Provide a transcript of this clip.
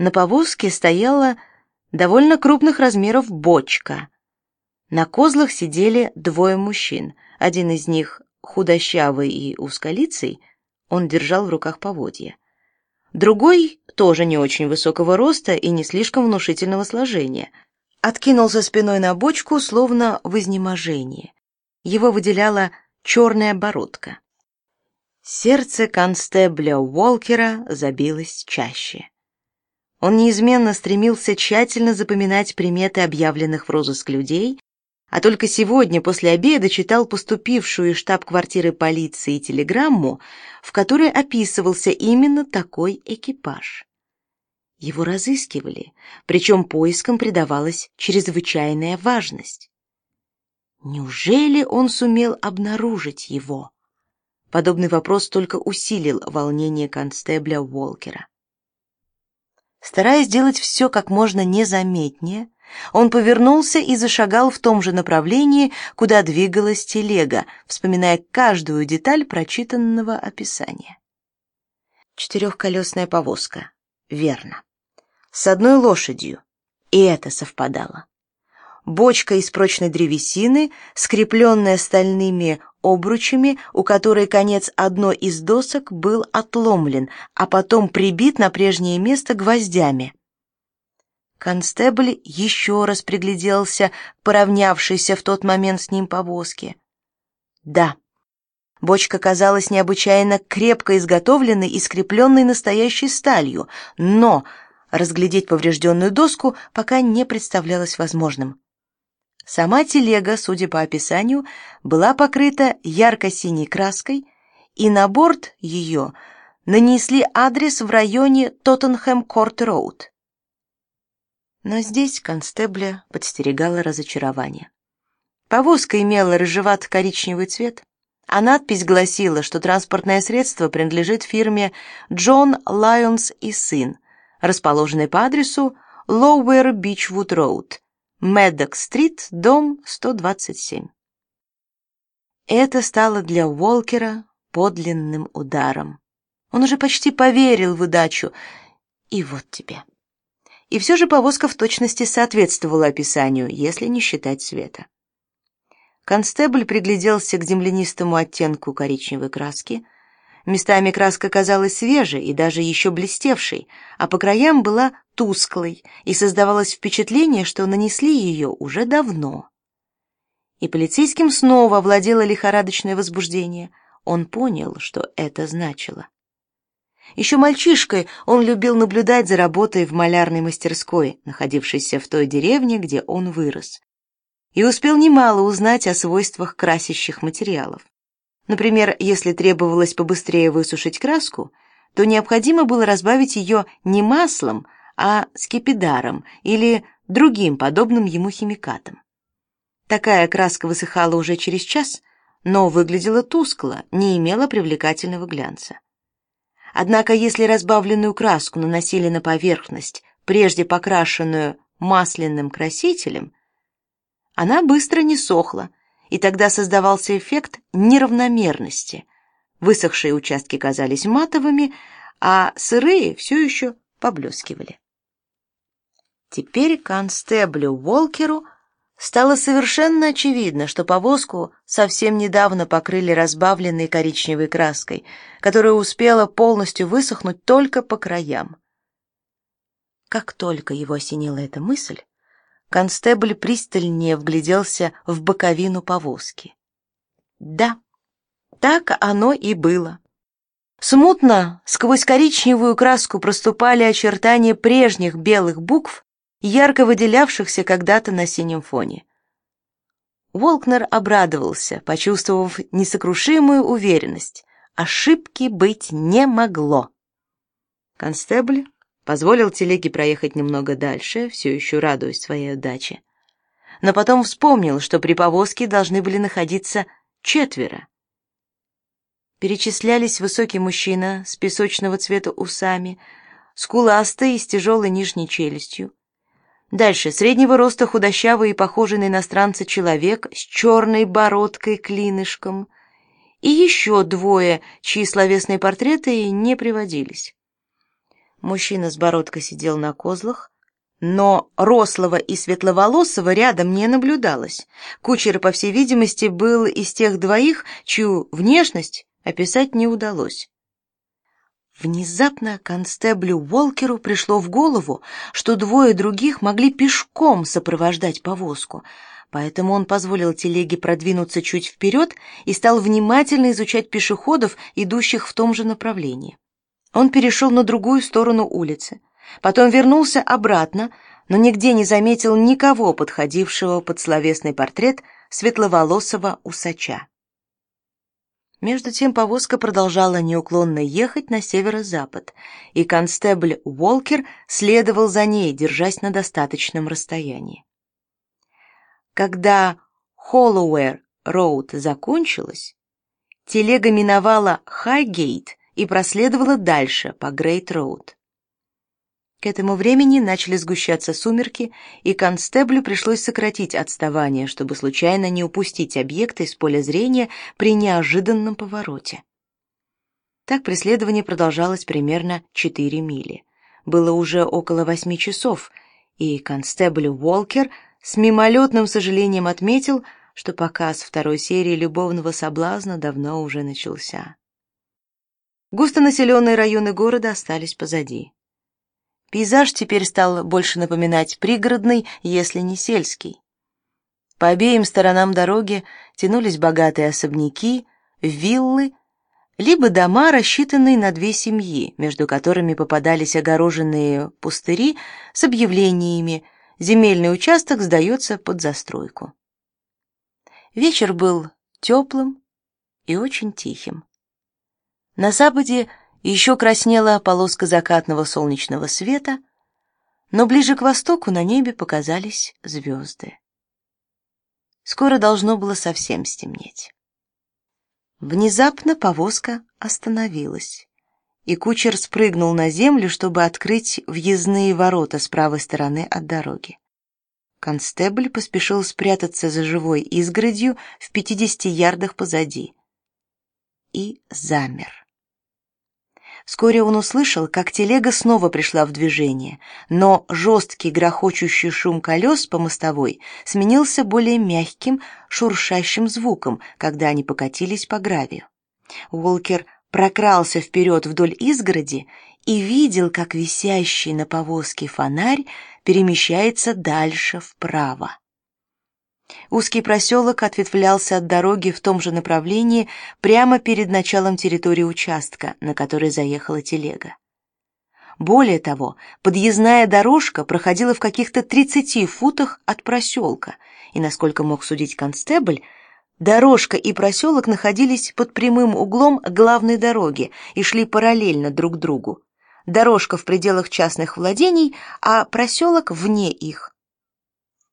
На повозке стояла довольно крупных размеров бочка. На козлах сидели двое мужчин. Один из них, худощавый и узколицый, он держал в руках поводья. Другой, тоже не очень высокого роста и не слишком внушительного сложения, откинулся спиной на бочку, словно в изнеможении. Его выделяла черная бородка. Сердце констебля Уолкера забилось чаще. Он неизменно стремился тщательно запоминать приметы объявленных в розыск людей, а только сегодня после обеда читал поступившую из штаб-квартиры полиции телеграмму, в которой описывался именно такой экипаж. Его разыскивали, причем поискам придавалась чрезвычайная важность. Неужели он сумел обнаружить его? Подобный вопрос только усилил волнение констебля Уолкера. Стараясь сделать все как можно незаметнее, он повернулся и зашагал в том же направлении, куда двигалась телега, вспоминая каждую деталь прочитанного описания. Четырехколесная повозка. Верно. С одной лошадью. И это совпадало. Бочка из прочной древесины, скрепленная стальными обручами, у которой конец одной из досок был отломлен, а потом прибит на прежнее место гвоздями. Констебль еще раз пригляделся к поравнявшейся в тот момент с ним повозке. Да, бочка казалась необычайно крепко изготовленной и скрепленной настоящей сталью, но разглядеть поврежденную доску пока не представлялось возможным. Сама телега, судя по описанию, была покрыта ярко-синей краской, и на борт ее нанесли адрес в районе Тоттенхэм-Корт-Роуд. Но здесь констебля подстерегало разочарование. Повозка имела рыжевато-коричневый цвет, а надпись гласила, что транспортное средство принадлежит фирме Джон Лайонс и сын, расположенной по адресу Road, Меддок-стрит, дом 127. Это стало для Уолкера подлинным ударом. Он уже почти поверил в удачу, и вот тебе. И все же повозка в точности соответствовала описанию, если не считать цвета. Констебль пригляделся к землянистому оттенку коричневой краски. Местами краска казалась свежей и даже еще блестевшей, а по краям была тусклой, и создавалось впечатление, что нанесли ее уже давно. И полицейским снова овладело лихорадочное возбуждение. Он понял, что это значило. Еще мальчишкой он любил наблюдать за работой в малярной мастерской, находившейся в той деревне, где он вырос. И успел немало узнать о свойствах красящих материалов. Например, если требовалось побыстрее высушить краску, то необходимо было разбавить ее не маслом, а скипидаром или другим подобным ему химикатом. Такая краска высыхала уже через час, но выглядела тускло, не имела привлекательного глянца. Однако, если разбавленную краску наносили на поверхность, прежде покрашенную масляным красителем, она быстро не сохла, и тогда создавался эффект неравномерности. Высохшие участки казались матовыми, а сырые все еще поблескивали. Теперь констеблю Волкеру Стало совершенно очевидно, что повозку совсем недавно покрыли разбавленной коричневой краской, которая успела полностью высохнуть только по краям. Как только его осенила эта мысль, констебль пристальнее вгляделся в боковину повозки. Да, так оно и было. Смутно сквозь коричневую краску проступали очертания прежних белых букв, ярко выделявшихся когда-то на синем фоне. Волкнер обрадовался, почувствовав несокрушимую уверенность. Ошибки быть не могло. Констебль позволил телеге проехать немного дальше, все еще радуясь своей удаче. Но потом вспомнил, что при повозке должны были находиться четверо. Перечислялись высокий мужчина с песочного цвета усами, скуластый и с тяжелой нижней челюстью, Дальше среднего роста худощавый и похожий на иностранца человек с черной бородкой-клинышком. И еще двое, чьи словесные портреты не приводились. Мужчина с бородкой сидел на козлах, но рослого и светловолосого рядом не наблюдалось. Кучер, по всей видимости, был из тех двоих, чью внешность описать не удалось. Внезапно констеблю Уолкеру пришло в голову, что двое других могли пешком сопровождать повозку, поэтому он позволил телеге продвинуться чуть вперед и стал внимательно изучать пешеходов, идущих в том же направлении. Он перешел на другую сторону улицы, потом вернулся обратно, но нигде не заметил никого, подходившего под словесный портрет светловолосого усача. Между тем повозка продолжала неуклонно ехать на северо-запад, и констебль Уолкер следовал за ней, держась на достаточном расстоянии. Когда Холлоуэй-роуд закончилась, телега миновала Хайгейт и проследовала дальше по Грейт-роуд. К этому времени начали сгущаться сумерки, и констеблю пришлось сократить отставание, чтобы случайно не упустить объекты из поля зрения при неожиданном повороте. Так преследование продолжалось примерно 4 мили. Было уже около восьми часов, и констебль Уолкер с мимолетным сожалением отметил, что показ второй серии любовного соблазна давно уже начался. Густонаселенные районы города остались позади. Пейзаж теперь стал больше напоминать пригородный, если не сельский. По обеим сторонам дороги тянулись богатые особняки, виллы, либо дома, рассчитанные на две семьи, между которыми попадались огороженные пустыри с объявлениями «Земельный участок сдается под застройку». Вечер был теплым и очень тихим. На западе еще краснела полоска закатного солнечного света, но ближе к востоку на небе показались звезды. Скоро должно было совсем стемнеть. Внезапно повозка остановилась, и кучер спрыгнул на землю, чтобы открыть въездные ворота с правой стороны от дороги. Констебль поспешил спрятаться за живой изгородью в пятидесяти ярдах позади и замер. Вскоре он услышал, как телега снова пришла в движение, но жесткий грохочущий шум колес по мостовой сменился более мягким, шуршащим звуком, когда они покатились по гравию. Уолкер прокрался вперед вдоль изгороди и видел, как висящий на повозке фонарь перемещается дальше вправо. Узкий проселок ответвлялся от дороги в том же направлении прямо перед началом территории участка, на который заехала телега. Более того, подъездная дорожка проходила в каких-то 30 футах от проселка, и, насколько мог судить констебль, дорожка и проселок находились под прямым углом главной дороги и шли параллельно друг другу. Дорожка в пределах частных владений, а проселок вне их.